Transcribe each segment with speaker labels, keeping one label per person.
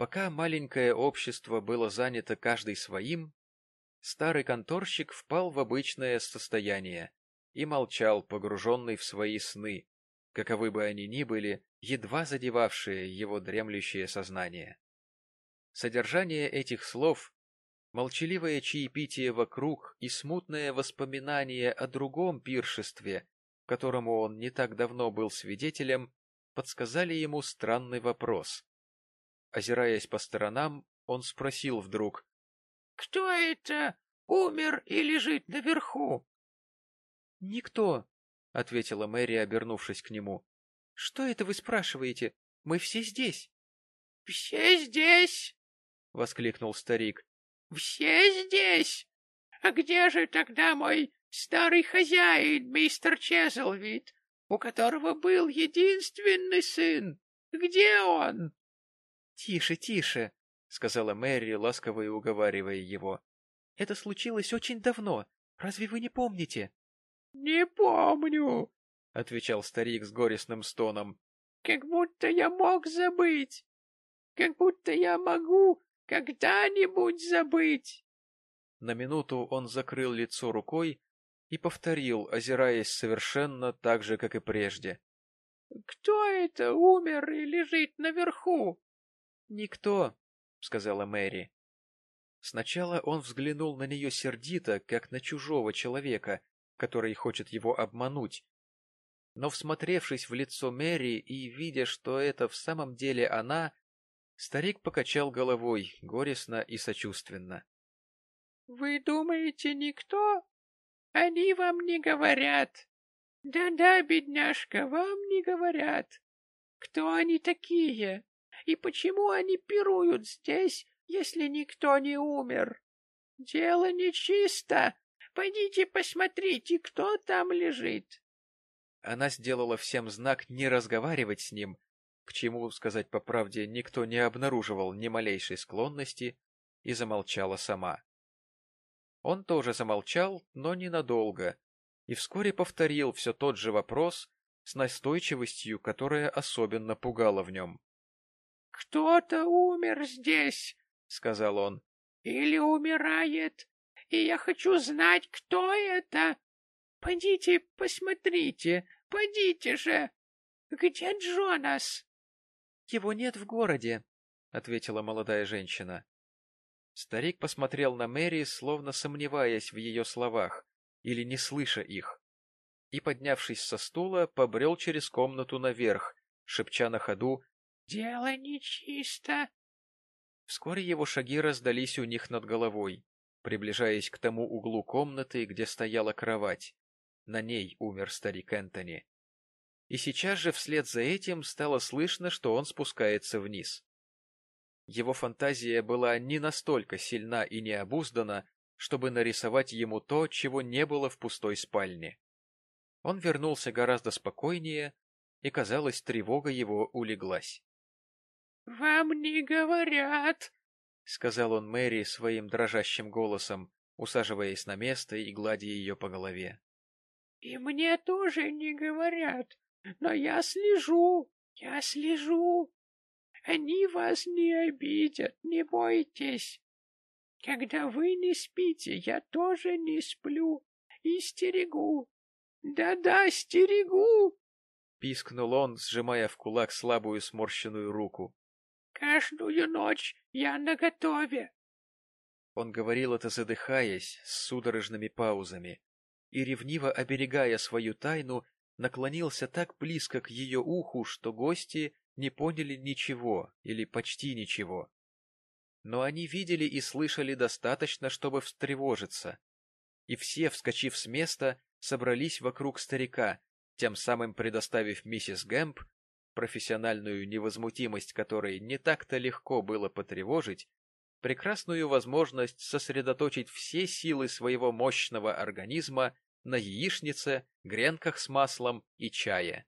Speaker 1: Пока маленькое общество было занято каждый своим, старый конторщик впал в обычное состояние и молчал, погруженный в свои сны, каковы бы они ни были, едва задевавшие его дремлющее сознание. Содержание этих слов, молчаливое чаепитие вокруг и смутное воспоминание о другом пиршестве, которому он не так давно был свидетелем, подсказали ему странный вопрос. Озираясь по сторонам, он спросил вдруг.
Speaker 2: — Кто это? Умер и лежит наверху?
Speaker 1: — Никто, — ответила Мэри, обернувшись к нему. — Что это вы спрашиваете? Мы все здесь.
Speaker 2: — Все здесь? — воскликнул старик. — Все здесь? А где же тогда мой старый хозяин, мистер Чезлвид, у которого был единственный сын? Где он?
Speaker 1: — Тише, тише, — сказала Мэри, ласково и уговаривая его. — Это случилось очень давно. Разве вы не помните?
Speaker 2: — Не помню, —
Speaker 1: отвечал старик с горестным стоном.
Speaker 2: — Как будто я мог забыть. Как будто я могу когда-нибудь забыть.
Speaker 1: На минуту он закрыл лицо рукой и повторил, озираясь совершенно так же, как и прежде.
Speaker 2: — Кто это умер и лежит наверху?
Speaker 1: — Никто, — сказала Мэри. Сначала он взглянул на нее сердито, как на чужого человека, который хочет его обмануть. Но, всмотревшись в лицо Мэри и видя, что это в самом деле она, старик покачал головой горестно и сочувственно.
Speaker 2: — Вы думаете, никто? Они вам не говорят. Да-да, бедняжка, вам не говорят. Кто они такие? И почему они пируют здесь, если никто не умер? Дело нечисто. Пойдите посмотрите, кто там лежит.
Speaker 1: Она сделала всем знак не разговаривать с ним, к чему, сказать по правде, никто не обнаруживал ни малейшей склонности, и замолчала сама. Он тоже замолчал, но ненадолго, и вскоре повторил все тот же вопрос с настойчивостью, которая особенно пугала в нем.
Speaker 2: — Кто-то умер здесь, — сказал он, — или умирает и я хочу знать, кто это. Пойдите, посмотрите, пойдите же. Где Джонас?
Speaker 1: — Его нет в городе, — ответила молодая женщина. Старик посмотрел на Мэри, словно сомневаясь в ее словах или не слыша их, и, поднявшись со стула, побрел через комнату наверх, шепча на ходу
Speaker 2: «Дело нечисто».
Speaker 1: Вскоре его шаги раздались у них над головой приближаясь к тому углу комнаты, где стояла кровать. На ней умер старик Энтони. И сейчас же вслед за этим стало слышно, что он спускается вниз. Его фантазия была не настолько сильна и необуздана, чтобы нарисовать ему то, чего не было в пустой спальне. Он вернулся гораздо спокойнее, и, казалось, тревога его улеглась.
Speaker 2: — Вам не говорят, —
Speaker 1: сказал он Мэри своим дрожащим голосом, усаживаясь на место и гладя ее по голове.
Speaker 2: — И мне тоже не говорят, но я слежу, я слежу. Они вас не обидят, не бойтесь. Когда вы не спите, я тоже не сплю и стерегу. Да-да, стерегу!
Speaker 1: — пискнул он, сжимая в кулак слабую сморщенную руку.
Speaker 2: Каждую ночь я наготове.
Speaker 1: Он говорил это, задыхаясь, с судорожными паузами, и, ревниво оберегая свою тайну, наклонился так близко к ее уху, что гости не поняли ничего или почти ничего. Но они видели и слышали достаточно, чтобы встревожиться, и все, вскочив с места, собрались вокруг старика, тем самым предоставив миссис Гэмп профессиональную невозмутимость которой не так-то легко было потревожить, прекрасную возможность сосредоточить все силы своего мощного организма на яичнице, гренках с маслом и чае.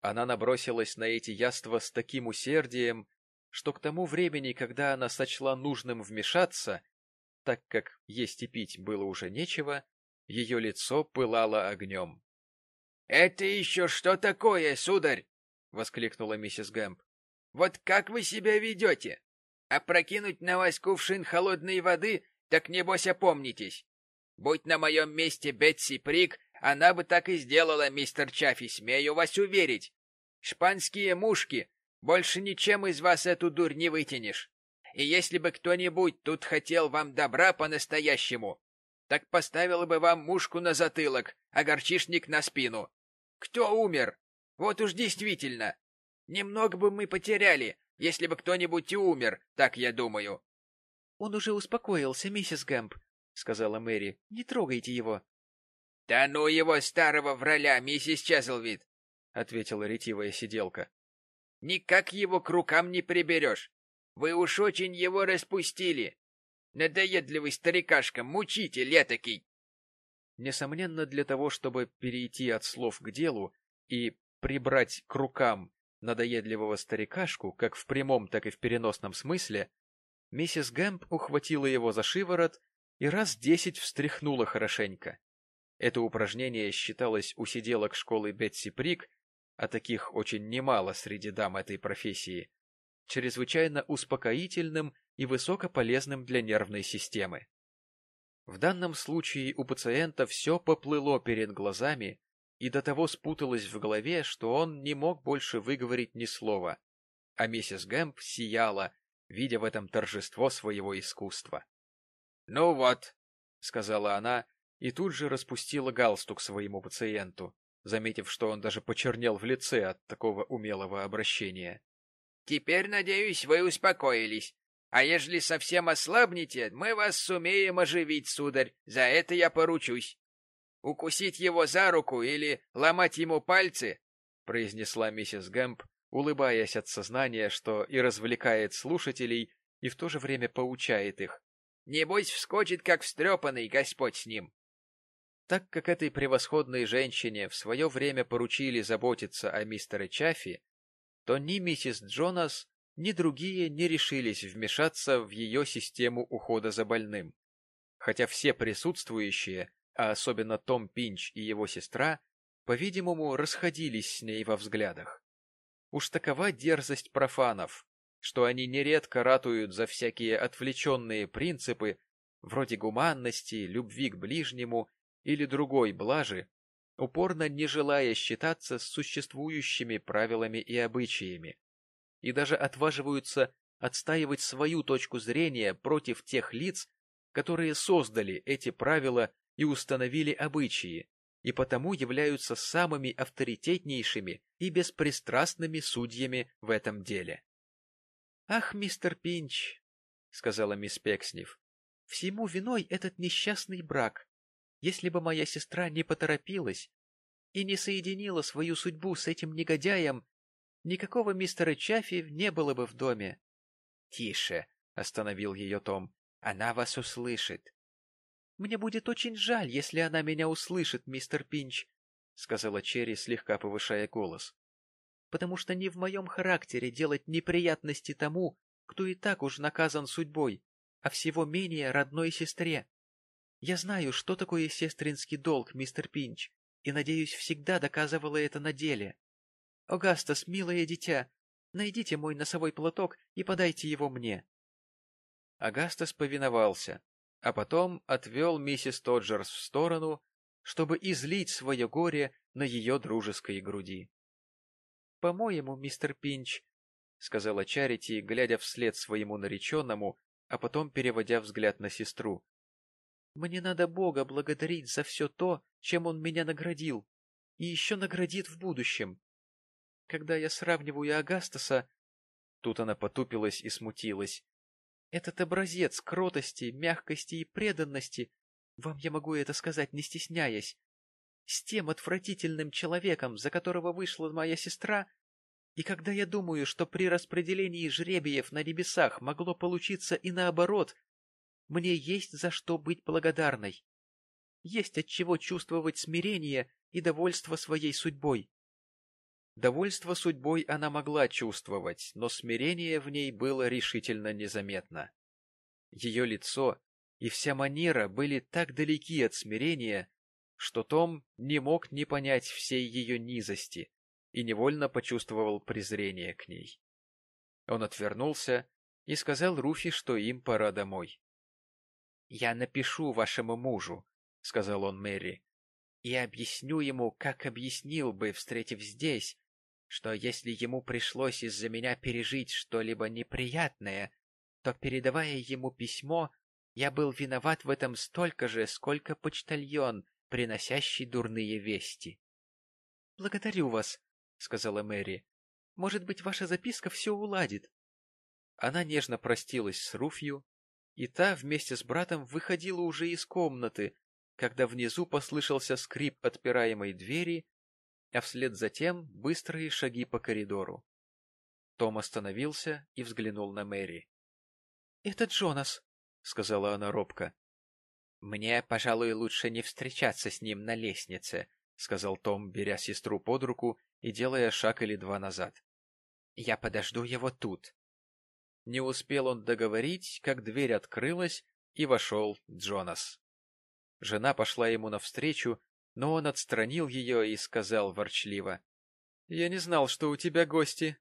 Speaker 1: Она набросилась на эти яства с таким усердием, что к тому времени, когда она сочла нужным вмешаться, так как есть и пить было уже нечего, ее лицо пылало огнем. — Это еще что такое, сударь? — воскликнула миссис Гэмп. — Вот как вы себя ведете?
Speaker 2: Опрокинуть на вас кувшин холодной воды, так небось опомнитесь. Будь на моем месте Бетси Прик, она бы так и сделала, мистер Чаффи, смею вас уверить. Шпанские мушки, больше ничем из вас эту дурь не вытянешь. И если бы кто-нибудь тут хотел вам добра по-настоящему, так поставил бы вам мушку на затылок, а горчишник на спину. Кто умер? Вот уж действительно. Немного бы мы потеряли, если бы кто-нибудь и умер, так я думаю.
Speaker 1: — Он уже успокоился, миссис Гэмп, — сказала Мэри. — Не трогайте его.
Speaker 2: — Да ну его, старого враля, миссис Чезлвид, — ответила ретивая сиделка. — Никак его к рукам не приберешь. Вы уж очень его распустили. Надоедливый старикашка, мучитель этакий.
Speaker 1: Несомненно, для того, чтобы перейти от слов к делу и прибрать к рукам надоедливого старикашку, как в прямом, так и в переносном смысле, миссис Гэмп ухватила его за шиворот и раз десять встряхнула хорошенько. Это упражнение считалось у сиделок школы Бетси Прик, а таких очень немало среди дам этой профессии, чрезвычайно успокоительным и высокополезным для нервной системы. В данном случае у пациента все поплыло перед глазами и до того спуталось в голове, что он не мог больше выговорить ни слова, а миссис Гэмп сияла, видя в этом торжество своего искусства. — Ну вот, — сказала она, и тут же распустила галстук своему пациенту, заметив, что он даже почернел в лице от такого умелого обращения.
Speaker 2: — Теперь, надеюсь, вы успокоились. А ежели совсем ослабнете, мы вас сумеем оживить, сударь, за это я поручусь. Укусить его за руку или ломать ему пальцы, — произнесла миссис Гэмп, улыбаясь от сознания, что и развлекает слушателей, и в то же время поучает их. Небось, вскочит, как встрепанный, Господь с ним.
Speaker 1: Так как этой превосходной женщине в свое время поручили заботиться о мистере Чаффи, то ни миссис Джонас, ни другие не решились вмешаться в ее систему ухода за больным. Хотя все присутствующие, а особенно Том Пинч и его сестра, по-видимому, расходились с ней во взглядах. Уж такова дерзость профанов, что они нередко ратуют за всякие отвлеченные принципы, вроде гуманности, любви к ближнему или другой блажи, упорно не желая считаться с существующими правилами и обычаями и даже отваживаются отстаивать свою точку зрения против тех лиц, которые создали эти правила и установили обычаи, и потому являются самыми авторитетнейшими и беспристрастными судьями в этом деле. — Ах, мистер Пинч, — сказала мисс Пекснев, — всему виной этот несчастный брак. Если бы моя сестра не поторопилась и не соединила свою судьбу с этим негодяем, никакого мистера Чаффи не было бы в доме. — Тише, — остановил ее Том, — она вас услышит. — Мне будет очень жаль, если она меня услышит, мистер Пинч, — сказала Черри, слегка повышая голос. — Потому что не в моем характере делать неприятности тому, кто и так уж наказан судьбой, а всего менее родной сестре. Я знаю, что такое сестринский долг, мистер Пинч, и, надеюсь, всегда доказывала это на деле. Огастас, милое дитя, найдите мой носовой платок и подайте его мне. Агастас повиновался, а потом отвел миссис Тоджерс в сторону, чтобы излить свое горе на ее дружеской груди. — По-моему, мистер Пинч, — сказала Чарити, глядя вслед своему нареченному, а потом переводя взгляд на сестру. — Мне надо Бога благодарить за все то, чем он меня наградил, и еще наградит в будущем. Когда я сравниваю Агастаса... Тут она потупилась и смутилась. Этот образец кротости, мягкости и преданности, вам я могу это сказать, не стесняясь, с тем отвратительным человеком, за которого вышла моя сестра, и когда я думаю, что при распределении жребиев на небесах могло получиться и наоборот, мне есть за что быть благодарной. Есть от чего чувствовать смирение и довольство своей судьбой. Довольство судьбой она могла чувствовать, но смирение в ней было решительно незаметно. Ее лицо и вся манера были так далеки от смирения, что Том не мог не понять всей ее низости и невольно почувствовал презрение к ней. Он отвернулся и сказал Руфи, что им пора домой. — Я напишу вашему мужу, — сказал он Мэри, — и объясню ему, как объяснил бы, встретив здесь, что если ему пришлось из-за меня пережить что-либо неприятное, то, передавая ему письмо, я был виноват в этом столько же, сколько почтальон, приносящий дурные вести. — Благодарю вас, — сказала Мэри. — Может быть, ваша записка все уладит. Она нежно простилась с Руфью, и та вместе с братом выходила уже из комнаты, когда внизу послышался скрип отпираемой двери, а вслед за тем быстрые шаги по коридору. Том остановился и взглянул на Мэри. — Это Джонас, — сказала она робко. — Мне, пожалуй, лучше не встречаться с ним на лестнице, — сказал Том, беря сестру под руку и делая шаг или два назад. — Я подожду его тут. Не успел он договорить, как дверь открылась, и вошел Джонас. Жена пошла ему навстречу, но он отстранил ее и сказал ворчливо. — Я не знал, что у тебя гости.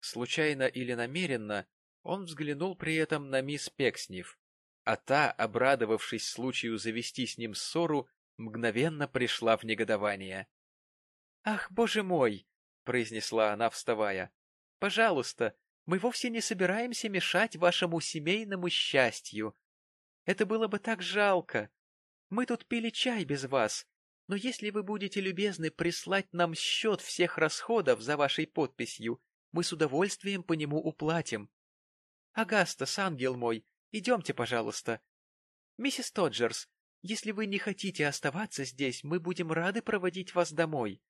Speaker 1: Случайно или намеренно он взглянул при этом на мисс Пекснев, а та, обрадовавшись случаю завести с ним ссору, мгновенно пришла в негодование. — Ах, боже мой! — произнесла она, вставая. — Пожалуйста, мы вовсе не собираемся мешать вашему семейному счастью. Это было бы так жалко. Мы тут пили чай без вас, но если вы будете любезны прислать нам счет всех расходов за вашей подписью, мы с удовольствием по нему уплатим. Агастас, ангел мой, идемте, пожалуйста. Миссис Тоджерс, если вы не хотите оставаться здесь, мы будем рады проводить вас домой.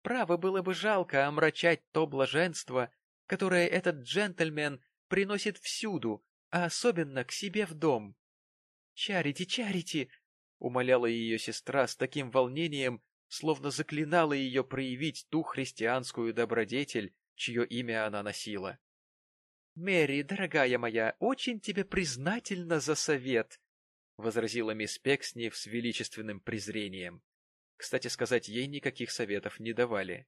Speaker 1: Право было бы жалко омрачать то блаженство, которое этот джентльмен приносит всюду, а особенно к себе в дом. «Чарити, Чарити!» — умоляла ее сестра с таким волнением, словно заклинала ее проявить ту христианскую добродетель, чье имя она носила. «Мэри, дорогая моя, очень тебе признательна за совет», — возразила мисс Пекснев с величественным презрением. Кстати сказать, ей никаких советов не давали.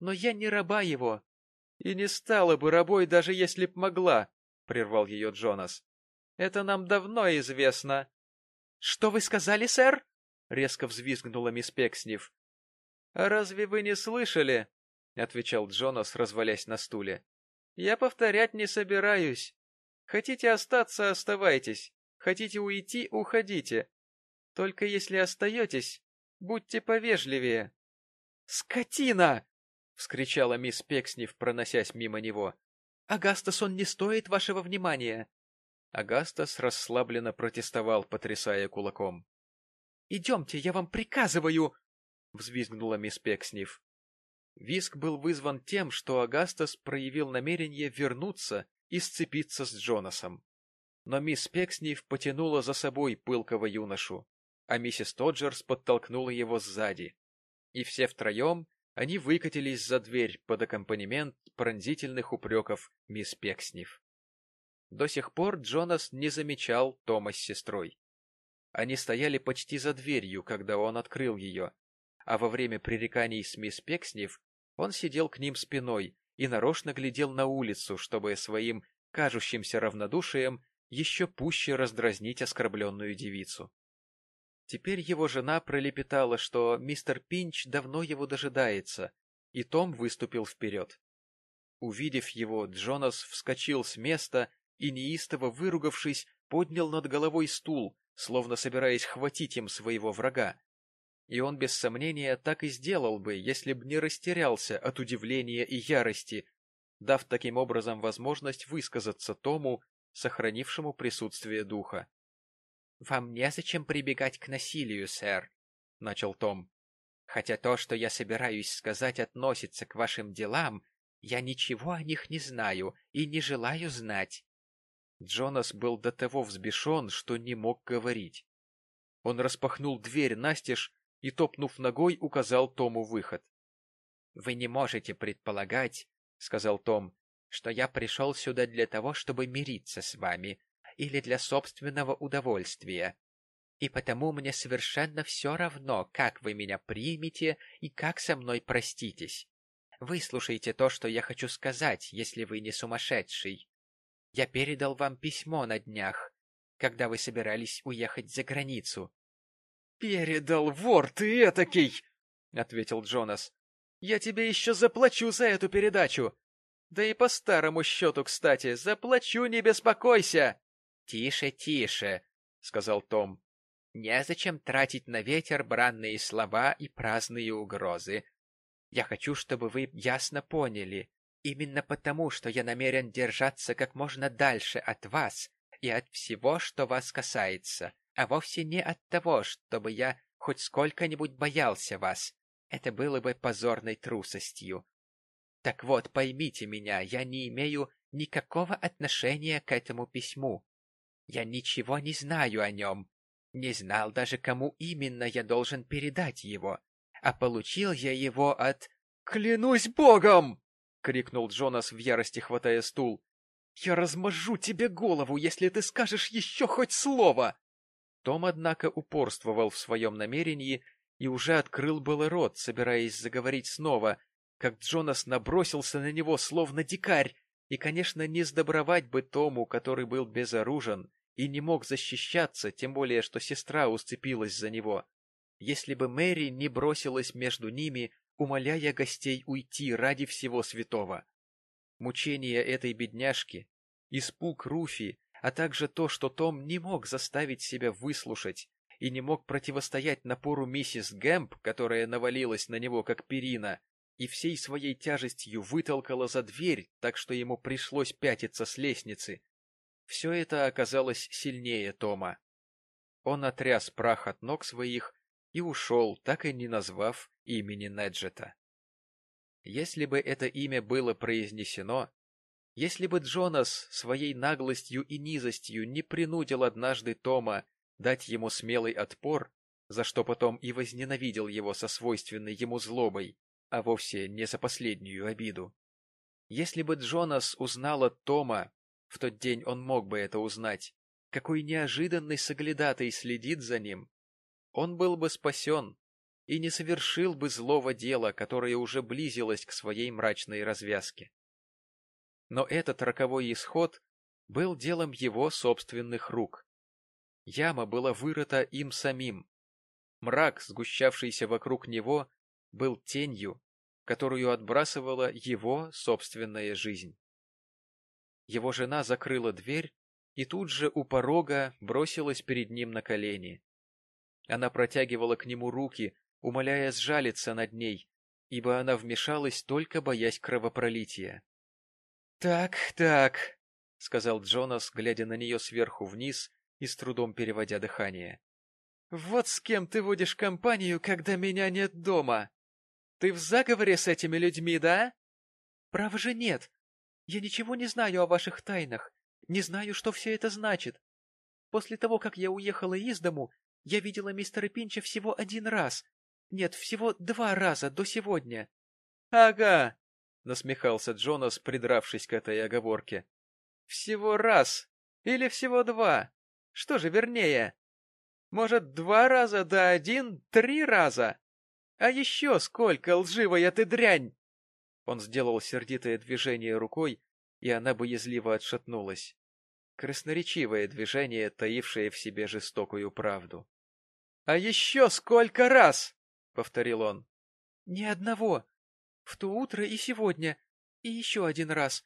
Speaker 1: «Но я не раба его». «И не стала бы рабой, даже если б могла», — прервал ее Джонас. «Это нам давно известно». «Что вы сказали, сэр?» — резко взвизгнула мисс Пекснев. «А разве вы не слышали?» — отвечал Джонас, развалясь на стуле. Я повторять не собираюсь. Хотите остаться — оставайтесь. Хотите уйти — уходите. Только если остаетесь, будьте повежливее. — Скотина! — вскричала мисс Пекснев, проносясь мимо него. — Агастас, он не стоит вашего внимания. Агастас расслабленно протестовал, потрясая кулаком. — Идемте, я вам приказываю! — взвизгнула мисс Пекснев. Виск был вызван тем, что Агастас проявил намерение вернуться и сцепиться с Джонасом. Но мисс Пекснев потянула за собой пылкого юношу, а миссис Тоджерс подтолкнула его сзади. И все втроем они выкатились за дверь под аккомпанемент пронзительных упреков мисс Пекснев. До сих пор Джонас не замечал Тома с сестрой. Они стояли почти за дверью, когда он открыл ее, а во время пререканий с мисс Пекснев он сидел к ним спиной и нарочно глядел на улицу, чтобы своим кажущимся равнодушием еще пуще раздразнить оскорбленную девицу. Теперь его жена пролепетала, что мистер Пинч давно его дожидается, и Том выступил вперед. Увидев его, Джонас вскочил с места и, неистово выругавшись, поднял над головой стул, словно собираясь хватить им своего врага, и он без сомнения так и сделал бы, если б не растерялся от удивления и ярости, дав таким образом возможность высказаться Тому, сохранившему присутствие духа. — Вам незачем прибегать к насилию, сэр, — начал Том. — Хотя то, что я собираюсь сказать, относится к вашим делам, я ничего о них не знаю и не желаю знать. Джонас был до того взбешен, что не мог говорить. Он распахнул дверь настежь и, топнув ногой, указал Тому выход. — Вы не можете предполагать, — сказал Том, — что я пришел сюда для того, чтобы мириться с вами или для собственного удовольствия. И потому мне совершенно все равно, как вы меня примете и как со мной проститесь. Выслушайте то, что я хочу сказать, если вы не сумасшедший.
Speaker 2: Я передал вам письмо на днях, когда вы собирались уехать за границу.
Speaker 1: — Передал, вор ты этакий! — ответил Джонас. — Я тебе еще заплачу за эту передачу. Да и по старому счету, кстати, заплачу, не беспокойся.
Speaker 2: — Тише, тише, — сказал Том. — Незачем тратить на ветер бранные слова и праздные угрозы. Я хочу, чтобы вы ясно поняли. Именно потому, что я намерен держаться как можно дальше от вас и от всего, что вас касается, а вовсе не от того, чтобы я хоть сколько-нибудь боялся вас. Это было бы позорной трусостью. Так вот, поймите меня, я не имею никакого отношения к этому письму. Я ничего не знаю о нем. Не знал даже, кому именно я должен передать его. А получил я его от...
Speaker 1: «Клянусь богом!» — крикнул Джонас в ярости, хватая стул. «Я размажу тебе голову, если ты скажешь еще хоть слово!» Том, однако, упорствовал в своем намерении и уже открыл было рот, собираясь заговорить снова, как Джонас набросился на него, словно дикарь, и, конечно, не сдобровать бы Тому, который был безоружен и не мог защищаться, тем более, что сестра уцепилась за него. Если бы Мэри не бросилась между ними, умоляя гостей уйти ради всего святого. Мучения этой бедняжки, испуг Руфи, а также то, что Том не мог заставить себя выслушать и не мог противостоять напору миссис Гэмп, которая навалилась на него как перина, и всей своей тяжестью вытолкала за дверь, так что ему пришлось пятиться с лестницы. Все это оказалось сильнее Тома. Он отряс прах от ног своих и ушел, так и не назвав имени Неджета. Если бы это имя было произнесено, если бы Джонас своей наглостью и низостью не принудил однажды Тома дать ему смелый отпор, за что потом и возненавидел его со свойственной ему злобой, а вовсе не за последнюю обиду. Если бы Джонас узнал от Тома, в тот день он мог бы это узнать, какой неожиданный соглядатый следит за ним, он был бы спасен и не совершил бы злого дела, которое уже близилось к своей мрачной развязке. Но этот роковой исход был делом его собственных рук. Яма была вырыта им самим. Мрак, сгущавшийся вокруг него, был тенью, которую отбрасывала его собственная жизнь. Его жена закрыла дверь и тут же у порога бросилась перед ним на колени. Она протягивала к нему руки, умоляя сжалиться над ней, ибо она вмешалась, только боясь кровопролития. — Так, так, — сказал Джонас, глядя на нее сверху вниз и с трудом переводя дыхание. — Вот с кем ты водишь компанию, когда меня нет дома. Ты в заговоре с этими людьми, да? Право же нет. Я ничего не знаю о ваших тайнах, не знаю, что все это значит. После того, как я уехала из дому, я видела мистера Пинча всего один раз. Нет, всего два раза до сегодня. — Ага, — насмехался Джонас, придравшись к этой оговорке. — Всего раз или всего два? Что же вернее? Может, два раза да один, три раза? А еще сколько, лживая ты дрянь! Он сделал сердитое движение рукой, и она боязливо отшатнулась. Красноречивое движение, таившее в себе жестокую правду. — А еще сколько раз! — повторил он. — Ни одного. В то утро и сегодня. И еще один раз.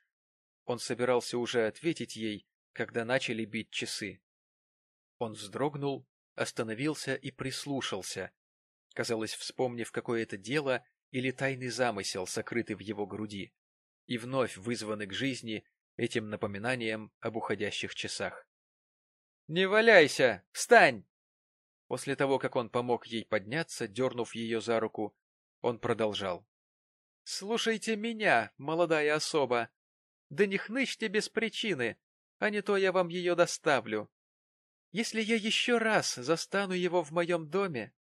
Speaker 1: Он собирался уже ответить ей, когда начали бить часы. Он вздрогнул, остановился и прислушался, казалось, вспомнив какое-то дело или тайный замысел, сокрытый в его груди, и вновь вызванный к жизни этим напоминанием об уходящих часах. — Не валяйся! Встань! После того, как он помог ей подняться, дернув ее за руку, он продолжал. — Слушайте меня, молодая особа. Да не хнычьте без причины, а не то я вам ее доставлю. Если я еще раз застану его в моем доме,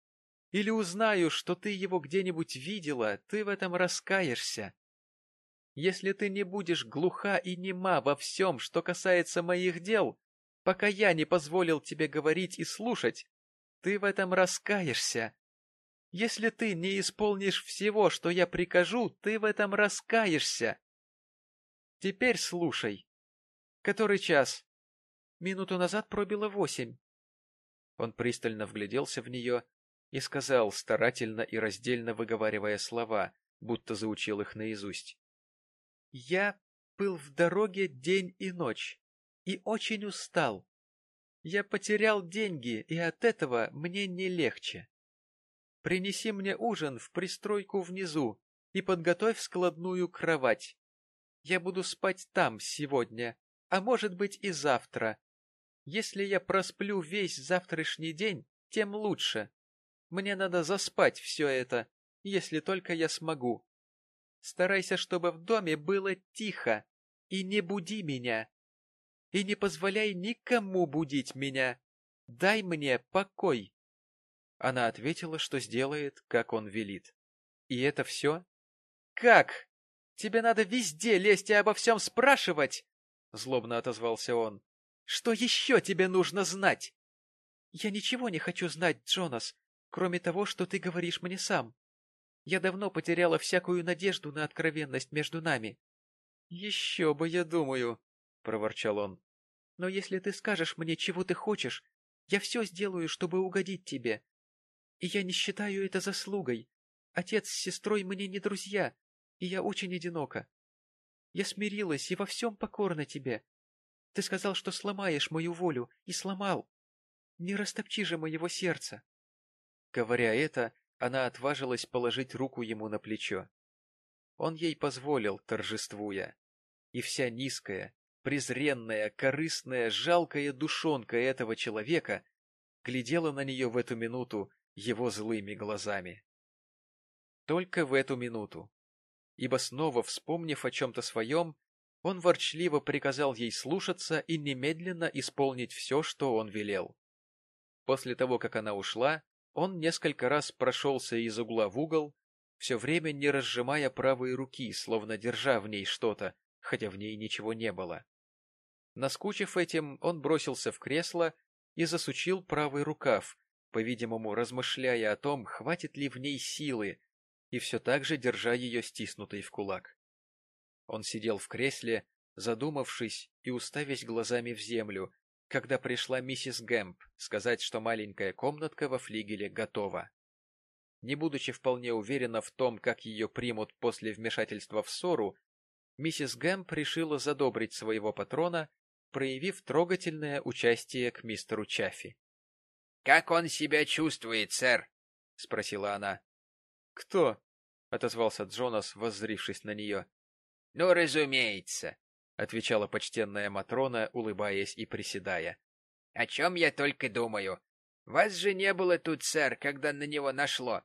Speaker 1: или узнаю, что ты его где-нибудь видела, ты в этом раскаешься. Если ты не будешь глуха и нема во всем, что касается моих дел, пока я не позволил тебе говорить и слушать, ты в этом раскаешься. Если ты не исполнишь всего, что я прикажу, ты в этом раскаешься. Теперь слушай. Который час? Минуту назад пробило восемь. Он пристально вгляделся в нее и сказал, старательно и раздельно выговаривая слова, будто заучил их наизусть. «Я был в дороге день и ночь и очень устал. Я потерял деньги, и от этого мне не легче. Принеси мне ужин в пристройку внизу и подготовь складную кровать. Я буду спать там сегодня, а может быть и завтра. Если я просплю весь завтрашний день, тем лучше. Мне надо заспать все это, если только я смогу. Старайся, чтобы в доме было тихо, и не буди меня. И не позволяй никому будить меня. Дай мне покой. Она ответила, что сделает, как он велит. И это все? Как? Тебе надо везде лезть и обо всем спрашивать? Злобно отозвался он. Что еще тебе нужно знать? Я ничего не хочу знать, Джонас, кроме того, что ты говоришь мне сам. Я давно потеряла всякую надежду на откровенность между нами. — Еще бы, я думаю, — проворчал он. — Но если ты скажешь мне, чего ты хочешь, я все сделаю, чтобы угодить тебе. И я не считаю это заслугой. Отец с сестрой мне не друзья, и я очень одинока. Я смирилась и во всем покорна тебе. Ты сказал, что сломаешь мою волю, и сломал. Не растопчи же моего сердца. Говоря это, она отважилась положить руку ему на плечо. Он ей позволил, торжествуя. И вся низкая, презренная, корыстная, жалкая душонка этого человека глядела на нее в эту минуту его злыми глазами. Только в эту минуту. Ибо снова, вспомнив о чем-то своем, он ворчливо приказал ей слушаться и немедленно исполнить все, что он велел. После того, как она ушла, он несколько раз прошелся из угла в угол, все время не разжимая правой руки, словно держа в ней что-то, хотя в ней ничего не было. Наскучив этим, он бросился в кресло и засучил правый рукав, по-видимому, размышляя о том, хватит ли в ней силы, и все так же держа ее стиснутой в кулак. Он сидел в кресле, задумавшись и уставясь глазами в землю, когда пришла миссис Гэмп сказать, что маленькая комнатка во флигеле готова. Не будучи вполне уверена в том, как ее примут после вмешательства в ссору, миссис Гэмп решила задобрить своего патрона, проявив трогательное участие к мистеру Чаффи. — Как он себя чувствует, сэр? — спросила она. — Кто? — отозвался Джонас, воззрившись на нее. — Ну, разумеется, — отвечала почтенная Матрона, улыбаясь и приседая. — О чем я только думаю. Вас же не было тут, сэр, когда на него нашло.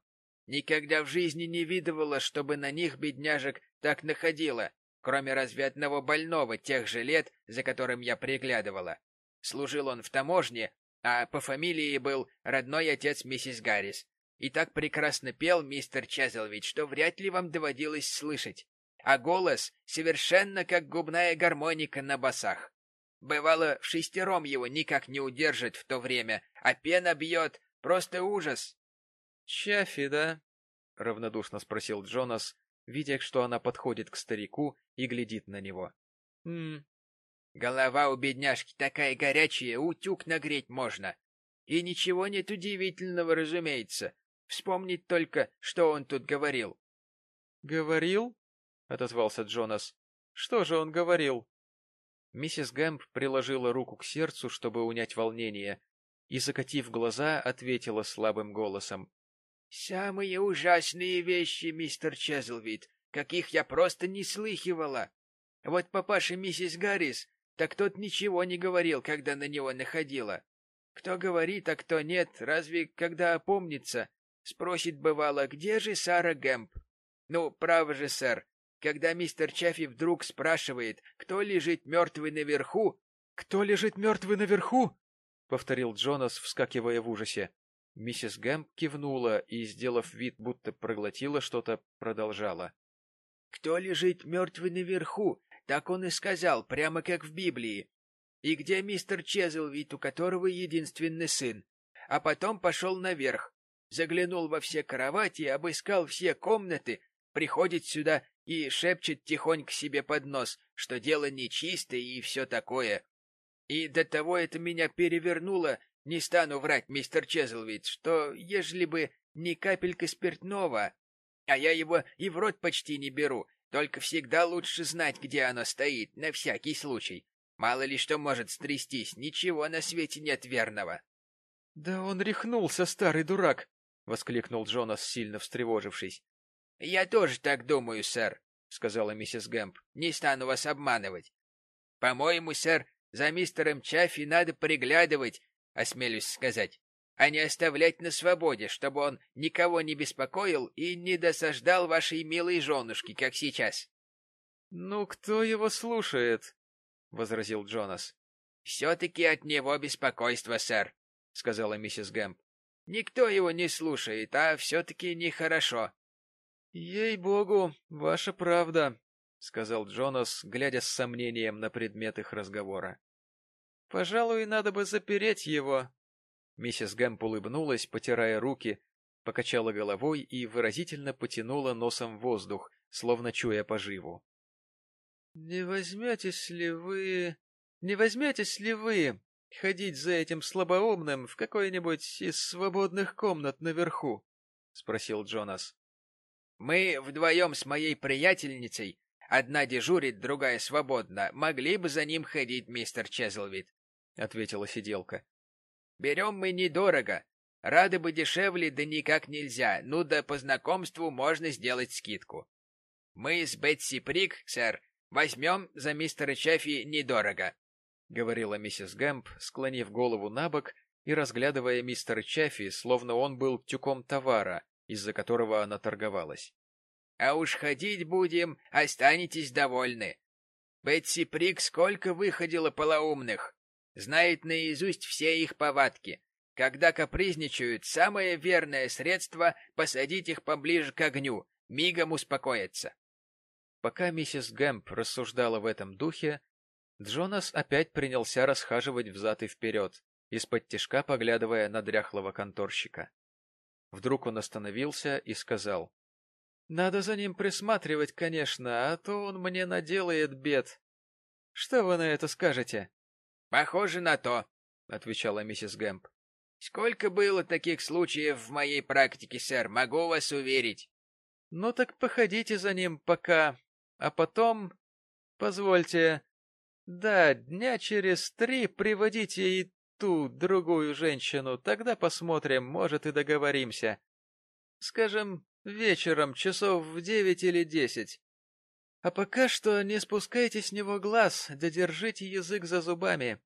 Speaker 1: Никогда в жизни не видывала, чтобы на них бедняжек так находило, кроме разве одного больного тех же лет, за которым я приглядывала. Служил он в таможне, а по фамилии был родной отец миссис Гаррис. И так прекрасно пел мистер Чезлвич, что вряд ли вам доводилось слышать а голос совершенно как губная гармоника на басах. Бывало, в шестером его никак не удержит в то время, а пена бьет, просто ужас. — Чафи, да? — равнодушно спросил Джонас, видя, что она подходит к старику и глядит на него. — Хм. Голова у бедняжки такая горячая, утюг нагреть можно. И ничего нет удивительного, разумеется. Вспомнить только, что он тут говорил. — Говорил? — отозвался Джонас. — Что же он говорил? Миссис Гэмп приложила руку к сердцу, чтобы унять волнение, и, закатив глаза, ответила слабым голосом. — Самые ужасные вещи, мистер Чезлвид, каких я просто не слыхивала. Вот папаша миссис Гаррис, так тот ничего не говорил, когда на него находила. Кто говорит, а кто нет, разве когда опомнится, спросит бывало, где же Сара Гэмп? Ну, право же, сэр, когда мистер Чаффи вдруг спрашивает, кто лежит мертвый наверху... — Кто лежит мертвый наверху? — повторил Джонас, вскакивая в ужасе. Миссис Гэмп кивнула и, сделав вид, будто проглотила что-то, продолжала. — Кто лежит мертвый наверху? Так он и сказал, прямо как в Библии. И где мистер Чезлвит, у которого единственный сын? А потом пошел наверх, заглянул во все кровати, обыскал все комнаты, приходит сюда
Speaker 2: и шепчет тихонько себе под нос, что дело нечистое и все такое. И до того это меня перевернуло, не стану врать, мистер Чезлвид, что ежели бы не капелька спиртного, а я его и в рот почти не беру, только всегда лучше знать, где оно стоит, на всякий случай. Мало ли что может стрястись, ничего на свете нет верного.
Speaker 1: — Да он рехнулся, старый дурак! — воскликнул Джонас, сильно встревожившись.
Speaker 2: — Я тоже так думаю, сэр, — сказала миссис Гэмп. — Не стану вас обманывать. — По-моему, сэр, за мистером Чаффи надо приглядывать, осмелюсь сказать, а не оставлять на свободе, чтобы он никого не беспокоил и не досаждал вашей милой женушке, как сейчас.
Speaker 1: — Ну, кто его слушает? — возразил Джонас.
Speaker 2: — Все-таки от него беспокойство, сэр, — сказала миссис Гэмп. — Никто его не слушает, а все-таки нехорошо.
Speaker 1: — Ей-богу, ваша правда, — сказал Джонас, глядя с сомнением на предмет их разговора. — Пожалуй, надо бы запереть его. Миссис Гэмп улыбнулась, потирая руки, покачала головой и выразительно потянула носом воздух, словно чуя поживу. — Не возьметесь ли вы... Не возьметесь ли вы ходить за этим слабоумным в какой-нибудь из свободных комнат наверху? — спросил Джонас.
Speaker 2: — Мы вдвоем с моей приятельницей Одна дежурит, другая свободна. Могли бы за ним ходить, мистер Чезлвид, — ответила сиделка. — Берем мы недорого. Рады бы дешевле, да никак нельзя. Ну да по знакомству можно сделать скидку. Мы с Бетси Прик, сэр, возьмем за мистера Чаффи недорого, — говорила миссис Гэмп, склонив голову на бок и разглядывая мистера Чаффи, словно он был тюком товара, из-за которого она торговалась. А уж ходить будем, останетесь довольны. Бетси Прик сколько выходила полоумных. Знает наизусть все их повадки. Когда капризничают, самое верное средство — посадить их поближе к огню, мигом успокоятся.
Speaker 1: Пока миссис Гэмп рассуждала в этом духе, Джонас опять принялся расхаживать взад и вперед, из-под тишка поглядывая на дряхлого конторщика. Вдруг он остановился и сказал. Надо за ним присматривать, конечно, а то он мне наделает бед. Что вы на это скажете?
Speaker 2: — Похоже на то, — отвечала миссис Гэмп. — Сколько было таких случаев в моей практике, сэр, могу вас уверить.
Speaker 1: — Ну так походите за ним пока, а потом... Позвольте... Да, дня через три приводите и ту другую женщину, тогда посмотрим, может, и договоримся. Скажем, Вечером, часов в девять или десять. А пока что не спускайте с него глаз, да держите язык за зубами.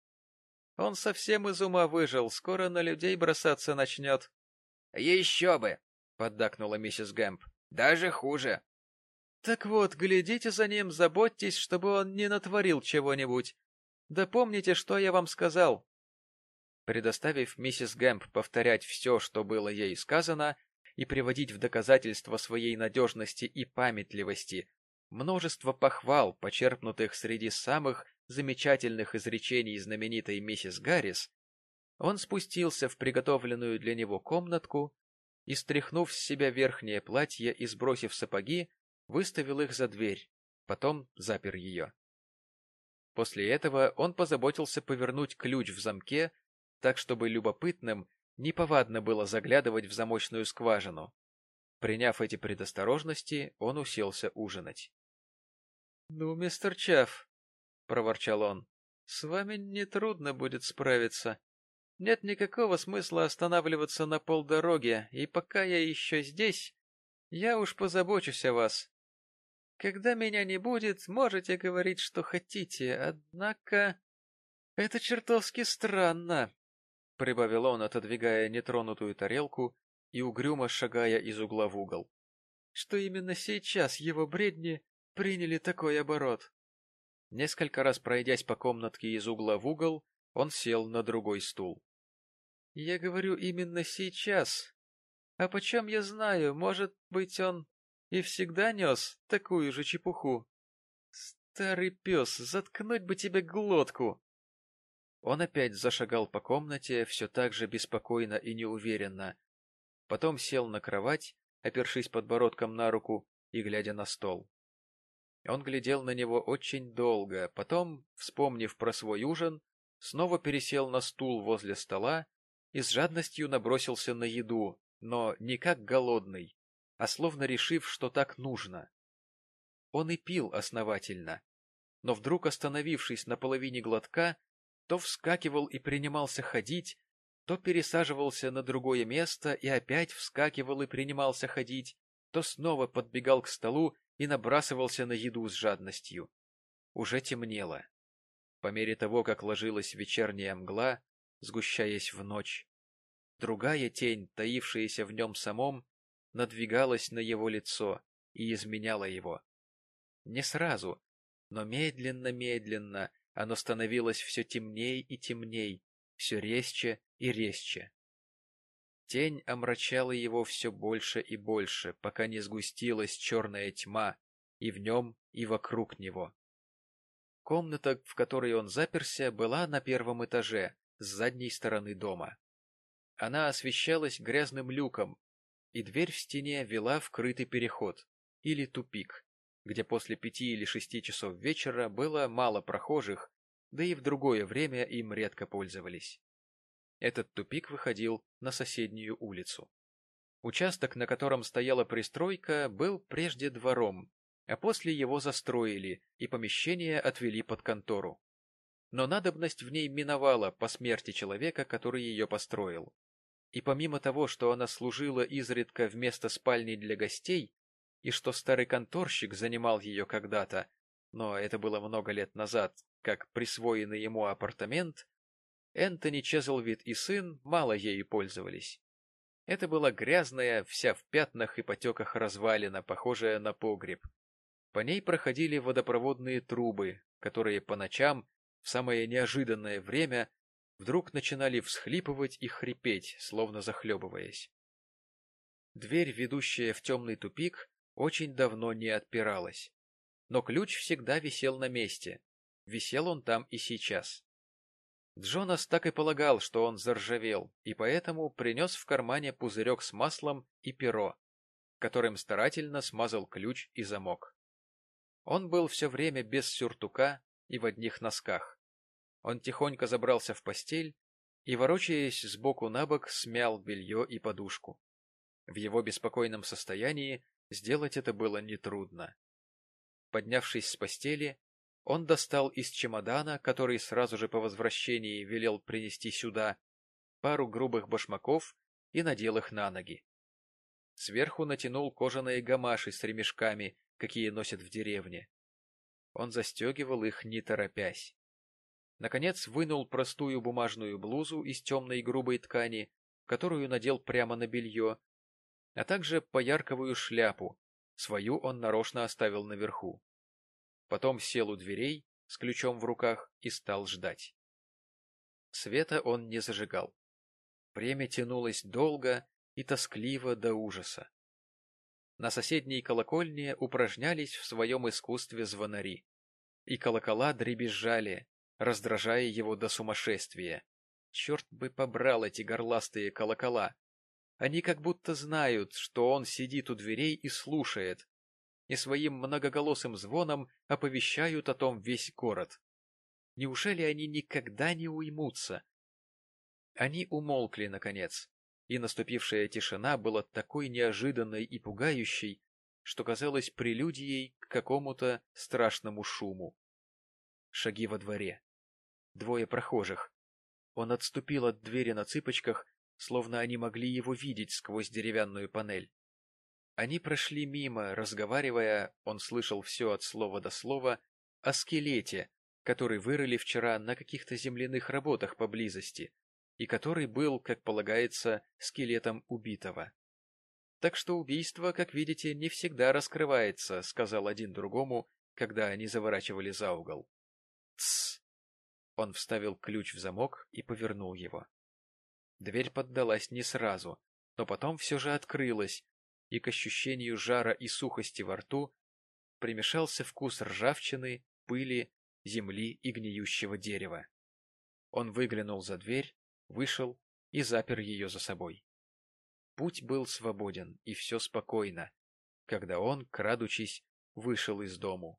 Speaker 1: Он совсем из ума выжил, скоро на людей бросаться начнет.
Speaker 2: — Еще бы! — поддакнула миссис Гэмп. — Даже хуже.
Speaker 1: — Так вот, глядите за ним, заботьтесь, чтобы он не натворил чего-нибудь. Да помните, что я вам сказал. Предоставив миссис Гэмп повторять все, что было ей сказано, и приводить в доказательство своей надежности и памятливости множество похвал, почерпнутых среди самых замечательных изречений знаменитой миссис Гаррис, он спустился в приготовленную для него комнатку и, стряхнув с себя верхнее платье и сбросив сапоги, выставил их за дверь, потом запер ее. После этого он позаботился повернуть ключ в замке, так чтобы любопытным Неповадно было заглядывать в замочную скважину. Приняв эти предосторожности, он уселся ужинать. — Ну, мистер Чафф, — проворчал он, — с вами нетрудно будет справиться. Нет никакого смысла останавливаться на полдороге, и пока я еще здесь, я уж позабочусь о вас. Когда меня не будет, можете говорить, что хотите, однако... Это чертовски странно. — прибавил он, отодвигая нетронутую тарелку и угрюмо шагая из угла в угол, — что именно сейчас его бредни приняли такой оборот. Несколько раз пройдясь по комнатке из угла в угол, он сел на другой стул. — Я говорю именно сейчас. А почем я знаю, может быть, он и всегда нес такую же чепуху? Старый пес, заткнуть бы тебе глотку! Он опять зашагал по комнате, все так же беспокойно и неуверенно. Потом сел на кровать, опершись подбородком на руку и глядя на стол. Он глядел на него очень долго, потом, вспомнив про свой ужин, снова пересел на стул возле стола и с жадностью набросился на еду, но не как голодный, а словно решив, что так нужно. Он и пил основательно, но вдруг, остановившись на половине глотка, то вскакивал и принимался ходить, то пересаживался на другое место и опять вскакивал и принимался ходить, то снова подбегал к столу и набрасывался на еду с жадностью. Уже темнело. По мере того, как ложилась вечерняя мгла, сгущаясь в ночь, другая тень, таившаяся в нем самом, надвигалась на его лицо и изменяла его. Не сразу, но медленно-медленно оно становилось все темней и темней, все резче и резче. Тень омрачала его все больше и больше, пока не сгустилась черная тьма и в нем, и вокруг него. Комната, в которой он заперся, была на первом этаже, с задней стороны дома. Она освещалась грязным люком, и дверь в стене вела в крытый переход, или тупик, где после пяти или шести часов вечера было мало прохожих, да и в другое время им редко пользовались. Этот тупик выходил на соседнюю улицу. Участок, на котором стояла пристройка, был прежде двором, а после его застроили и помещение отвели под контору. Но надобность в ней миновала по смерти человека, который ее построил. И помимо того, что она служила изредка вместо спальни для гостей, и что старый конторщик занимал ее когда-то, но это было много лет назад, как присвоенный ему апартамент, Энтони Чезлвид и сын мало ею пользовались. Это была грязная, вся в пятнах и потеках развалина, похожая на погреб. По ней проходили водопроводные трубы, которые по ночам, в самое неожиданное время, вдруг начинали всхлипывать и хрипеть, словно захлебываясь. Дверь, ведущая в темный тупик, очень давно не отпиралась. Но ключ всегда висел на месте. Висел он там и сейчас. Джонас так и полагал, что он заржавел, и поэтому принес в кармане пузырек с маслом и перо, которым старательно смазал ключ и замок. Он был все время без сюртука и в одних носках. Он тихонько забрался в постель и, ворочаясь сбоку на бок, смял белье и подушку. В его беспокойном состоянии сделать это было нетрудно. Поднявшись с постели, он достал из чемодана, который сразу же по возвращении велел принести сюда, пару грубых башмаков и надел их на ноги. Сверху натянул кожаные гамаши с ремешками, какие носят в деревне. Он застегивал их, не торопясь. Наконец вынул простую бумажную блузу из темной грубой ткани, которую надел прямо на белье, а также поярковую шляпу, свою он нарочно оставил наверху. Потом сел у дверей с ключом в руках и стал ждать. Света он не зажигал. Время тянулось долго и тоскливо до ужаса. На соседней колокольне упражнялись в своем искусстве звонари, и колокола дребезжали, раздражая его до сумасшествия. Черт бы побрал эти горластые колокола! Они как будто знают, что он сидит у дверей и слушает, и своим многоголосым звоном оповещают о том весь город. Неужели они никогда не уймутся? Они умолкли, наконец, и наступившая тишина была такой неожиданной и пугающей, что казалось прелюдией к какому-то страшному шуму. Шаги во дворе. Двое прохожих. Он отступил от двери на цыпочках, словно они могли его видеть сквозь деревянную панель. Они прошли мимо, разговаривая, он слышал все от слова до слова, о скелете, который вырыли вчера на каких-то земляных работах поблизости, и который был, как полагается, скелетом убитого. Так что убийство, как видите, не всегда раскрывается, сказал один другому, когда они заворачивали за угол. Тсс! Он вставил ключ в замок и повернул его. Дверь поддалась не сразу, но потом все же открылась, и к ощущению жара и сухости во рту примешался вкус ржавчины, пыли, земли и гниющего дерева. Он выглянул за дверь, вышел и запер ее за собой. Путь был свободен, и все спокойно, когда он, крадучись, вышел из дому.